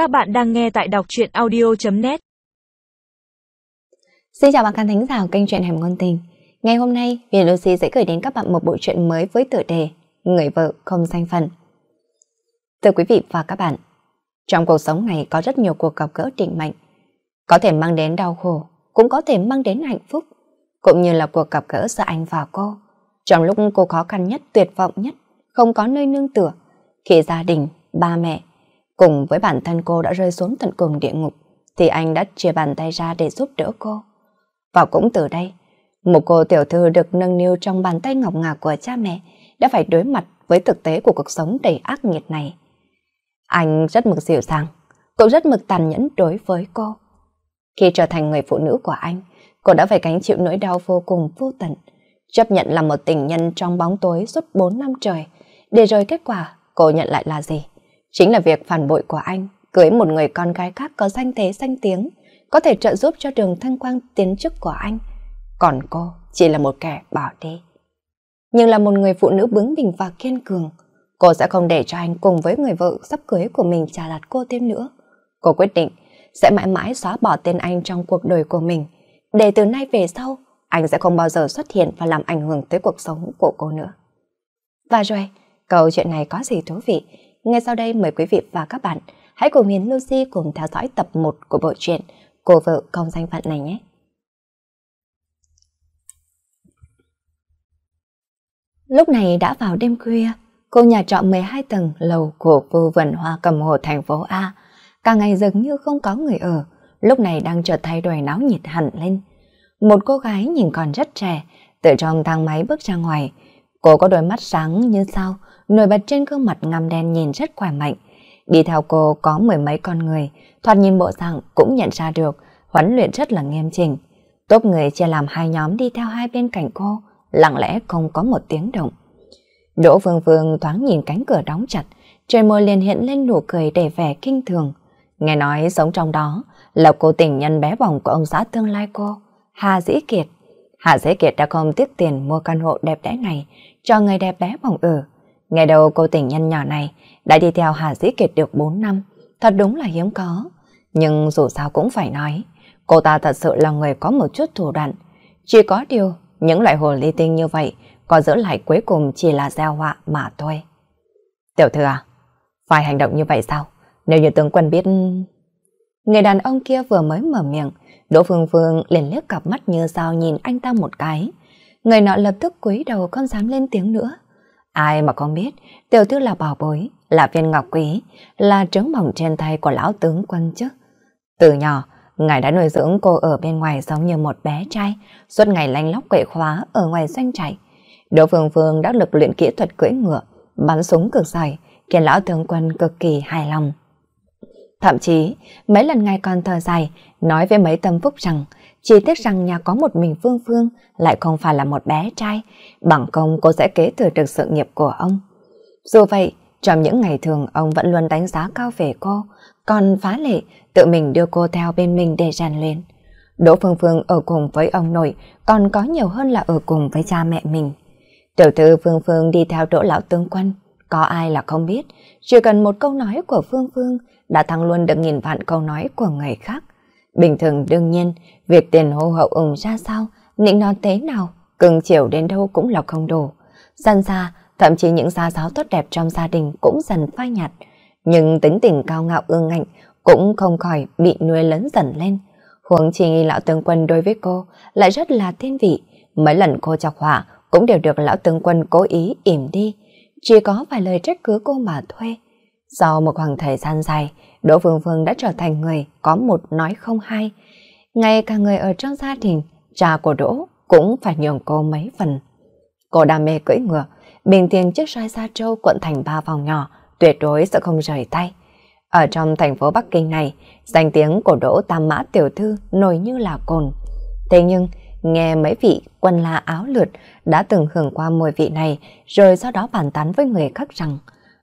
Các bạn đang nghe tại đọc truyện audio.net Xin chào bạn khán thính giả của kênh truyện Hẻm Ngôn Tình. Ngày hôm nay, Viện Lucy sẽ gửi đến các bạn một bộ truyện mới với tựa đề Người vợ không danh phận. Thưa quý vị và các bạn, trong cuộc sống này có rất nhiều cuộc gặp gỡ định mệnh. Có thể mang đến đau khổ, cũng có thể mang đến hạnh phúc, cũng như là cuộc gặp gỡ giữa anh và cô. Trong lúc cô khó khăn nhất, tuyệt vọng nhất, không có nơi nương tựa, khi gia đình, ba mẹ, cùng với bản thân cô đã rơi xuống tận cùng địa ngục, thì anh đã chia bàn tay ra để giúp đỡ cô. Và cũng từ đây, một cô tiểu thư được nâng niu trong bàn tay ngọc ngà của cha mẹ đã phải đối mặt với thực tế của cuộc sống đầy ác nghiệt này. Anh rất mực dịu dàng, cũng rất mực tàn nhẫn đối với cô. Khi trở thành người phụ nữ của anh, cô đã phải gánh chịu nỗi đau vô cùng vô tận, chấp nhận là một tình nhân trong bóng tối suốt 4 năm trời, để rồi kết quả cô nhận lại là gì? Chính là việc phản bội của anh, cưới một người con gái khác có danh thế danh tiếng, có thể trợ giúp cho đường thanh quang tiến chức của anh. Còn cô chỉ là một kẻ bỏ đi. Nhưng là một người phụ nữ bướng bỉnh và kiên cường, cô sẽ không để cho anh cùng với người vợ sắp cưới của mình trả lạt cô thêm nữa. Cô quyết định sẽ mãi mãi xóa bỏ tên anh trong cuộc đời của mình, để từ nay về sau, anh sẽ không bao giờ xuất hiện và làm ảnh hưởng tới cuộc sống của cô nữa. Và rồi, câu chuyện này có gì thú vị? Ngay sau đây mời quý vị và các bạn hãy cùng Hiền Lucy cùng theo dõi tập 1 của bộ truyện Cô vợ không danh phận này nhé. Lúc này đã vào đêm khuya, cô nhà trọ 12 tầng lầu của Vưu vườn Hoa cầm hồ thành phố A. Cả ngày dường như không có người ở, lúc này đang chợt thay đổi náo nhiệt hẳn lên. Một cô gái nhìn còn rất trẻ, từ trong thang máy bước ra ngoài. Cô có đôi mắt sáng như sao, nổi bật trên gương mặt ngăm đen nhìn rất khỏe mạnh. Đi theo cô có mười mấy con người, thoạt nhìn bộ dạng cũng nhận ra được, huấn luyện rất là nghiêm chỉnh. Tốt người chia làm hai nhóm đi theo hai bên cạnh cô, lặng lẽ không có một tiếng động. Đỗ Phương Phương thoáng nhìn cánh cửa đóng chặt, trên môi liền hiện lên nụ cười đầy vẻ kinh thường. Nghe nói sống trong đó là cô tình nhân bé bỏng của ông xã tương lai cô, Hà Dĩ Kiệt. Hà Dĩ Kiệt đã không tiếc tiền mua căn hộ đẹp đẽ này cho người đẹp bé bỏng ở. Ngày đầu cô tình nhân nhỏ này đã đi theo Hà Dĩ Kiệt được 4 năm, thật đúng là hiếm có. Nhưng dù sao cũng phải nói, cô ta thật sự là người có một chút thủ đoạn. Chỉ có điều, những loại hồ ly tinh như vậy có giữ lại cuối cùng chỉ là gieo họa mà thôi. Tiểu thư à, phải hành động như vậy sao? Nếu như tướng quân biết... Người đàn ông kia vừa mới mở miệng, Đỗ Phương Phương liền liếc cặp mắt như sao nhìn anh ta một cái. Người nọ lập tức cúi đầu không dám lên tiếng nữa. Ai mà không biết, tiểu thư là bảo bối, là viên ngọc quý, là trứng bỏng trên tay của lão tướng quân chứ. Từ nhỏ, ngài đã nuôi dưỡng cô ở bên ngoài giống như một bé trai, suốt ngày lanh lóc quậy khóa ở ngoài doanh trại. Đỗ Phương Phương đã lực luyện kỹ thuật cưỡi ngựa, bắn súng cực giỏi, khiến lão tướng quân cực kỳ hài lòng. Thậm chí, mấy lần ngài còn thở dài, nói với mấy tâm phúc rằng chỉ tiếc rằng nhà có một mình Phương Phương lại không phải là một bé trai, bằng công cô sẽ kế thừa được sự nghiệp của ông. Dù vậy, trong những ngày thường ông vẫn luôn đánh giá cao về cô, còn phá lệ tự mình đưa cô theo bên mình để rèn luyện. Đỗ Phương Phương ở cùng với ông nội còn có nhiều hơn là ở cùng với cha mẹ mình. Tiểu thư Phương Phương đi theo Đỗ Lão Tướng Quân, có ai là không biết, chỉ cần một câu nói của Phương Phương đã thăng luôn được nghìn vạn câu nói của người khác. Bình thường đương nhiên, việc tiền hô hậu ủng ra sao, nịnh nó thế nào, cưng chiều đến đâu cũng là không đủ. Dần ra, thậm chí những gia giáo tốt đẹp trong gia đình cũng dần phai nhạt. Nhưng tính tình cao ngạo ương ngạnh cũng không khỏi bị nuôi lớn dần lên. Huống chi lão tướng quân đối với cô lại rất là thiên vị. Mấy lần cô chọc họa cũng đều được lão tướng quân cố ý ỉm đi. Chỉ có vài lời trách cứ cô mà thuê. Sau một khoảng thời gian dài, Đỗ Phương Phương đã trở thành người có một nói không hai. Ngay cả người ở trong gia đình, cha của Đỗ cũng phải nhường cô mấy phần. Cô đam mê cưỡi ngựa, bình tiền chiếc xoay xa trâu cuộn thành ba vòng nhỏ, tuyệt đối sẽ không rời tay. Ở trong thành phố Bắc Kinh này, danh tiếng của Đỗ Tam Mã Tiểu Thư nổi như là cồn. Thế nhưng, nghe mấy vị quân la áo lượt đã từng hưởng qua mùi vị này rồi sau đó bàn tán với người khác rằng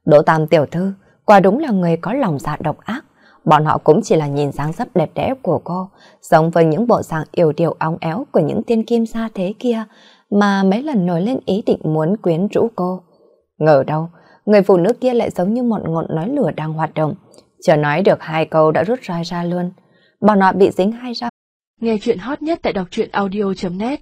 Đỗ Tam Tiểu Thư quả đúng là người có lòng dạ độc ác. Bọn họ cũng chỉ là nhìn dáng dấp đẹp đẽ của cô, giống với những bộ dạng yêu điều óng éo của những tiên kim xa thế kia, mà mấy lần nổi lên ý định muốn quyến rũ cô. Ngờ đâu, người phụ nữ kia lại giống như một ngọn nói lửa đang hoạt động, Chưa nói được hai câu đã rút roi ra luôn. Bọn họ bị dính hai ra. Nghe chuyện hot nhất tại đọc truyện audio.net